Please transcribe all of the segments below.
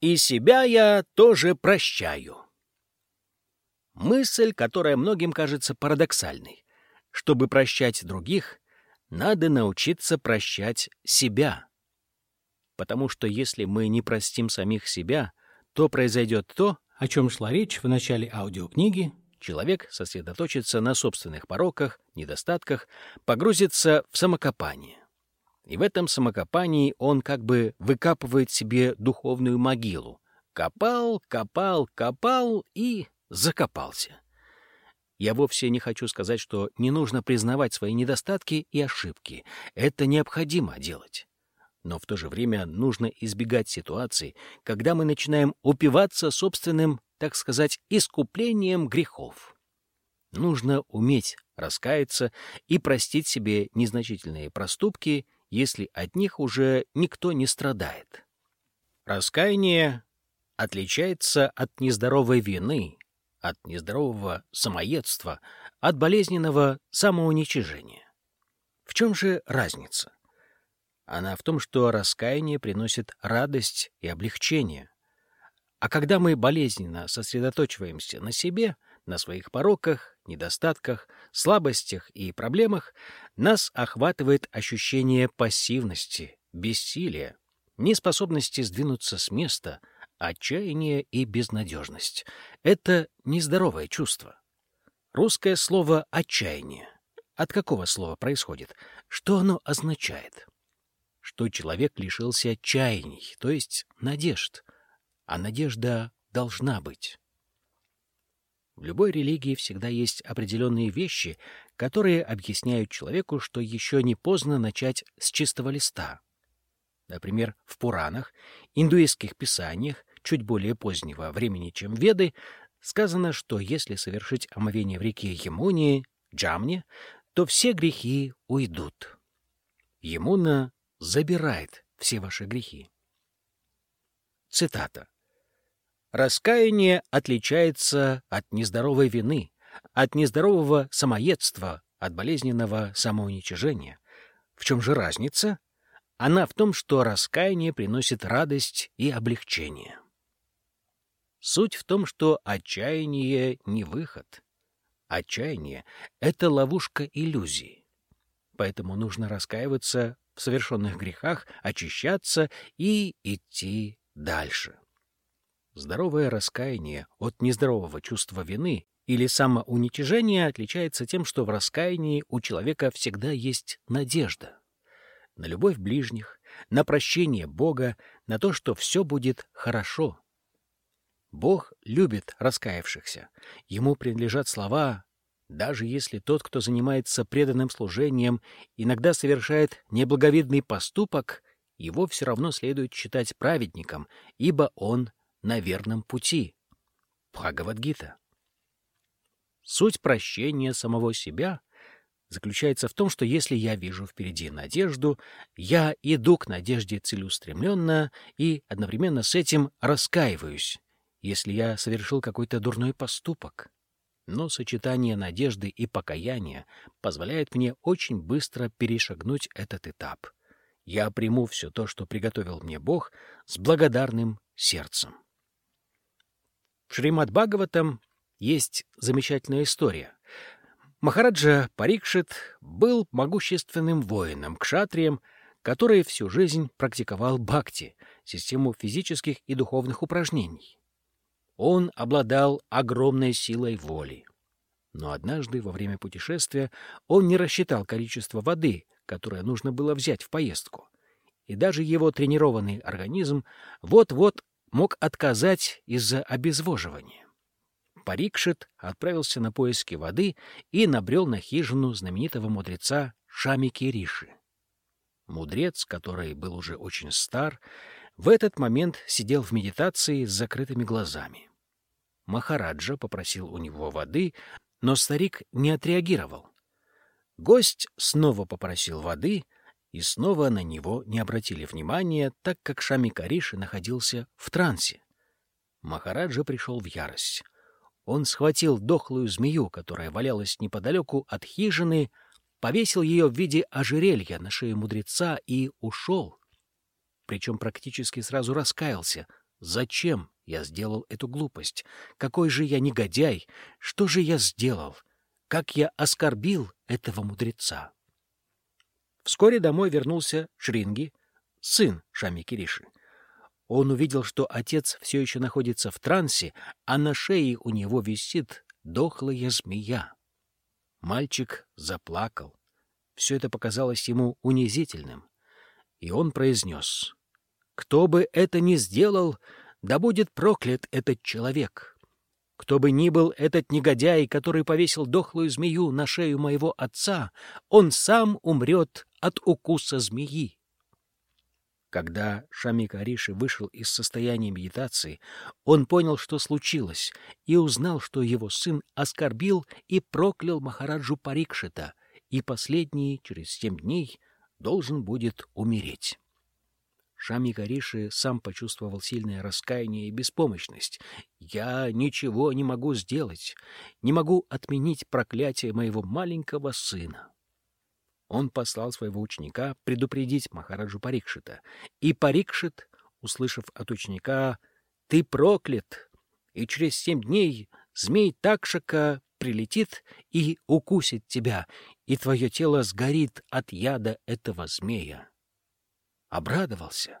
И себя я тоже прощаю. Мысль, которая многим кажется парадоксальной. Чтобы прощать других, надо научиться прощать себя. Потому что если мы не простим самих себя, то произойдет то, о чем шла речь в начале аудиокниги. Человек сосредоточится на собственных пороках, недостатках, погрузится в самокопание. И в этом самокопании он как бы выкапывает себе духовную могилу. Копал, копал, копал и закопался. Я вовсе не хочу сказать, что не нужно признавать свои недостатки и ошибки. Это необходимо делать. Но в то же время нужно избегать ситуаций, когда мы начинаем упиваться собственным, так сказать, искуплением грехов. Нужно уметь раскаяться и простить себе незначительные проступки если от них уже никто не страдает. Раскаяние отличается от нездоровой вины, от нездорового самоедства, от болезненного самоуничижения. В чем же разница? Она в том, что раскаяние приносит радость и облегчение. А когда мы болезненно сосредоточиваемся на себе, на своих пороках, недостатках, слабостях и проблемах, нас охватывает ощущение пассивности, бессилия, неспособности сдвинуться с места, отчаяние и безнадежность. Это нездоровое чувство. Русское слово «отчаяние». От какого слова происходит? Что оно означает? Что человек лишился отчаяний, то есть надежд. А надежда должна быть. В любой религии всегда есть определенные вещи, которые объясняют человеку, что еще не поздно начать с чистого листа. Например, в Пуранах, индуистских писаниях, чуть более позднего времени, чем Веды, сказано, что если совершить омовение в реке Емуни, Джамне, то все грехи уйдут. Емуна забирает все ваши грехи. Цитата. Раскаяние отличается от нездоровой вины, от нездорового самоедства, от болезненного самоуничижения. В чем же разница? Она в том, что раскаяние приносит радость и облегчение. Суть в том, что отчаяние не выход. Отчаяние — это ловушка иллюзии. Поэтому нужно раскаиваться в совершенных грехах, очищаться и идти дальше. Здоровое раскаяние от нездорового чувства вины или самоуничижения отличается тем, что в раскаянии у человека всегда есть надежда. На любовь ближних, на прощение Бога, на то, что все будет хорошо. Бог любит раскаявшихся. Ему принадлежат слова даже если тот, кто занимается преданным служением, иногда совершает неблаговидный поступок, его все равно следует считать праведником, ибо он на верном пути. Бхагавадгита. Суть прощения самого себя заключается в том, что если я вижу впереди надежду, я иду к надежде целеустремленно и одновременно с этим раскаиваюсь, если я совершил какой-то дурной поступок. Но сочетание надежды и покаяния позволяет мне очень быстро перешагнуть этот этап. Я приму все то, что приготовил мне Бог, с благодарным сердцем. В Шримад Бхагаватам есть замечательная история. Махараджа Парикшит был могущественным воином, кшатрием, который всю жизнь практиковал бхакти, систему физических и духовных упражнений. Он обладал огромной силой воли. Но однажды во время путешествия он не рассчитал количество воды, которое нужно было взять в поездку. И даже его тренированный организм вот-вот мог отказать из-за обезвоживания. Парикшит отправился на поиски воды и набрел на хижину знаменитого мудреца Шамики Риши. Мудрец, который был уже очень стар, в этот момент сидел в медитации с закрытыми глазами. Махараджа попросил у него воды, но старик не отреагировал. Гость снова попросил воды — и снова на него не обратили внимания, так как Шами Кариши находился в трансе. Махараджа пришел в ярость. Он схватил дохлую змею, которая валялась неподалеку от хижины, повесил ее в виде ожерелья на шею мудреца и ушел. Причем практически сразу раскаялся, зачем я сделал эту глупость? Какой же я негодяй? Что же я сделал? Как я оскорбил этого мудреца? Вскоре домой вернулся Шринги, сын Шами Кириши. Он увидел, что отец все еще находится в трансе, а на шее у него висит дохлая змея. Мальчик заплакал. Все это показалось ему унизительным. И он произнес, «Кто бы это ни сделал, да будет проклят этот человек. Кто бы ни был этот негодяй, который повесил дохлую змею на шею моего отца, он сам умрет от укуса змеи». Когда Шамик Ариши вышел из состояния медитации, он понял, что случилось, и узнал, что его сын оскорбил и проклял Махараджу Парикшита, и последний через семь дней должен будет умереть. Шамик Ариши сам почувствовал сильное раскаяние и беспомощность. «Я ничего не могу сделать, не могу отменить проклятие моего маленького сына». Он послал своего ученика предупредить Махараджу Парикшита. И Парикшит, услышав от ученика «Ты проклят!» и через семь дней змей Такшака прилетит и укусит тебя, и твое тело сгорит от яда этого змея. Обрадовался.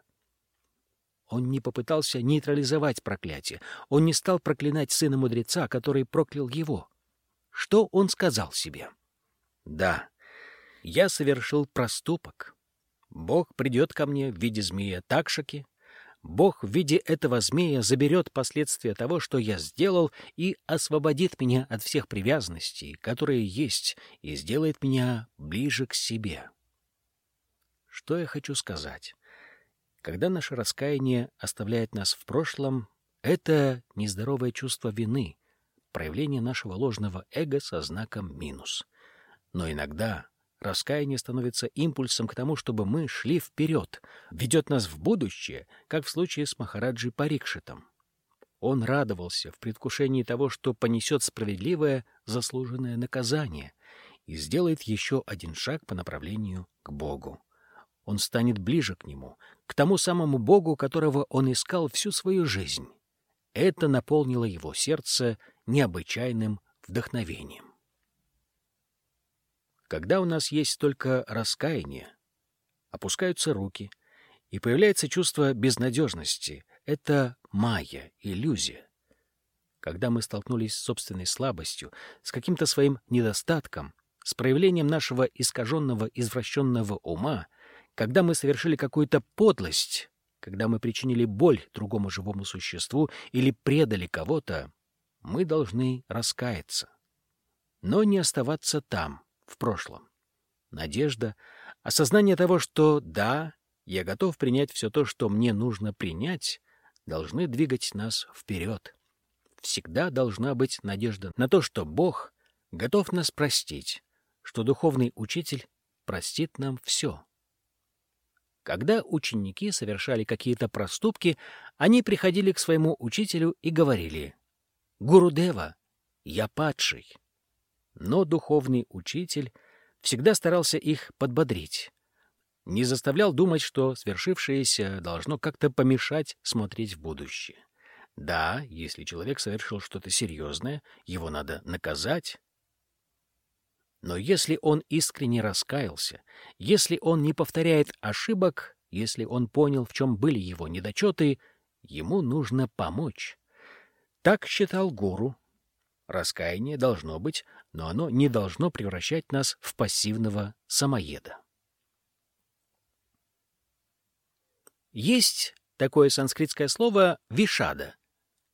Он не попытался нейтрализовать проклятие. Он не стал проклинать сына мудреца, который проклял его. Что он сказал себе? Да, я совершил проступок. Бог придет ко мне в виде змея Такшаки. Бог в виде этого змея заберет последствия того, что я сделал, и освободит меня от всех привязанностей, которые есть, и сделает меня ближе к себе. Что я хочу сказать? Когда наше раскаяние оставляет нас в прошлом, это нездоровое чувство вины, проявление нашего ложного эго со знаком минус. Но иногда Раскаяние становится импульсом к тому, чтобы мы шли вперед, ведет нас в будущее, как в случае с Махараджи Парикшитом. Он радовался в предвкушении того, что понесет справедливое, заслуженное наказание и сделает еще один шаг по направлению к Богу. Он станет ближе к Нему, к тому самому Богу, которого он искал всю свою жизнь. Это наполнило его сердце необычайным вдохновением. Когда у нас есть только раскаяние, опускаются руки, и появляется чувство безнадежности. Это майя, иллюзия. Когда мы столкнулись с собственной слабостью, с каким-то своим недостатком, с проявлением нашего искаженного, извращенного ума, когда мы совершили какую-то подлость, когда мы причинили боль другому живому существу или предали кого-то, мы должны раскаяться. Но не оставаться там, в прошлом. Надежда, осознание того, что да, я готов принять все то, что мне нужно принять, должны двигать нас вперед. Всегда должна быть надежда на то, что Бог готов нас простить, что духовный учитель простит нам все. Когда ученики совершали какие-то проступки, они приходили к своему учителю и говорили «Гурудева, я падший». Но духовный учитель всегда старался их подбодрить. Не заставлял думать, что свершившееся должно как-то помешать смотреть в будущее. Да, если человек совершил что-то серьезное, его надо наказать. Но если он искренне раскаялся, если он не повторяет ошибок, если он понял, в чем были его недочеты, ему нужно помочь. Так считал гуру. Раскаяние должно быть но оно не должно превращать нас в пассивного самоеда. Есть такое санскритское слово «вишада»,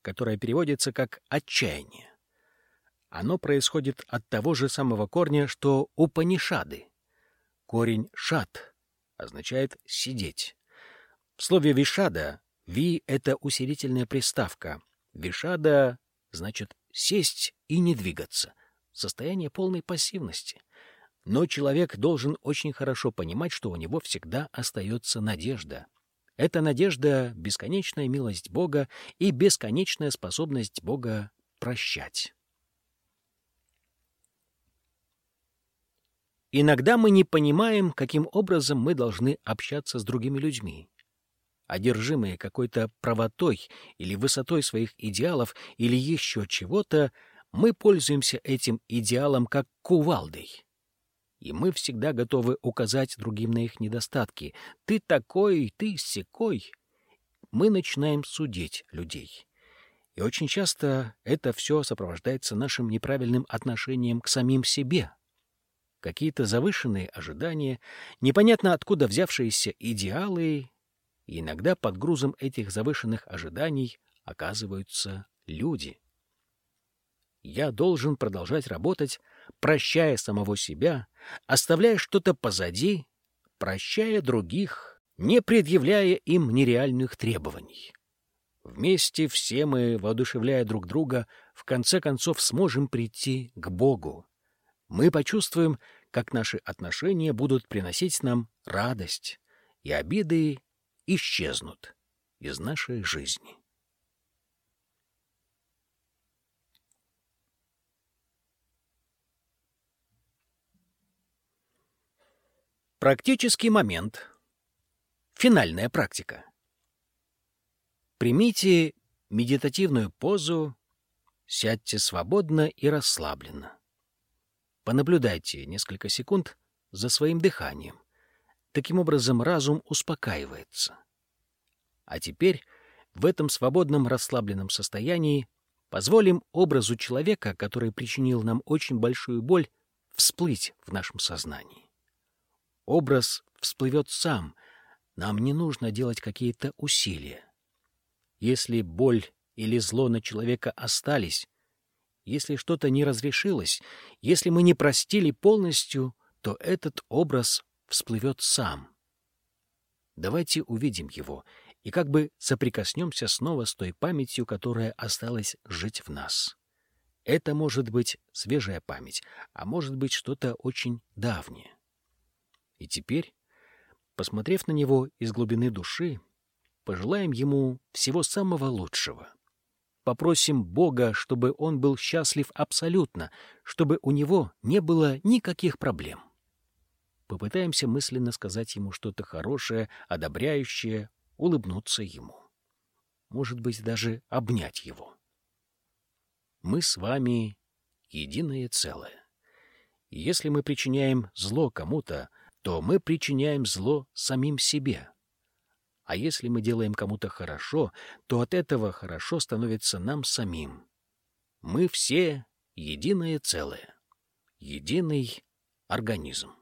которое переводится как «отчаяние». Оно происходит от того же самого корня, что у панишады. Корень «шат» означает «сидеть». В слове «вишада» «ви» — это усилительная приставка. «Вишада» значит «сесть и не двигаться» состояние полной пассивности. Но человек должен очень хорошо понимать, что у него всегда остается надежда. Эта надежда — бесконечная милость Бога и бесконечная способность Бога прощать. Иногда мы не понимаем, каким образом мы должны общаться с другими людьми. одержимые какой-то правотой или высотой своих идеалов или еще чего-то, мы пользуемся этим идеалом как кувалдой. И мы всегда готовы указать другим на их недостатки. Ты такой, ты секой. Мы начинаем судить людей. И очень часто это все сопровождается нашим неправильным отношением к самим себе. Какие-то завышенные ожидания, непонятно откуда взявшиеся идеалы, и иногда под грузом этих завышенных ожиданий оказываются люди. Я должен продолжать работать, прощая самого себя, оставляя что-то позади, прощая других, не предъявляя им нереальных требований. Вместе все мы, воодушевляя друг друга, в конце концов сможем прийти к Богу. Мы почувствуем, как наши отношения будут приносить нам радость, и обиды исчезнут из нашей жизни. Практический момент. Финальная практика. Примите медитативную позу, сядьте свободно и расслабленно. Понаблюдайте несколько секунд за своим дыханием. Таким образом, разум успокаивается. А теперь в этом свободном расслабленном состоянии позволим образу человека, который причинил нам очень большую боль, всплыть в нашем сознании. Образ всплывет сам, нам не нужно делать какие-то усилия. Если боль или зло на человека остались, если что-то не разрешилось, если мы не простили полностью, то этот образ всплывет сам. Давайте увидим его и как бы соприкоснемся снова с той памятью, которая осталась жить в нас. Это может быть свежая память, а может быть что-то очень давнее. И теперь, посмотрев на него из глубины души, Пожелаем ему всего самого лучшего. Попросим Бога, чтобы он был счастлив абсолютно, чтобы у него не было никаких проблем. Попытаемся мысленно сказать ему что-то хорошее, одобряющее, улыбнуться ему. Может быть, даже обнять его. Мы с вами единое целое. Если мы причиняем зло кому-то, то мы причиняем зло самим себе. А если мы делаем кому-то хорошо, то от этого хорошо становится нам самим. Мы все единое целое, единый организм.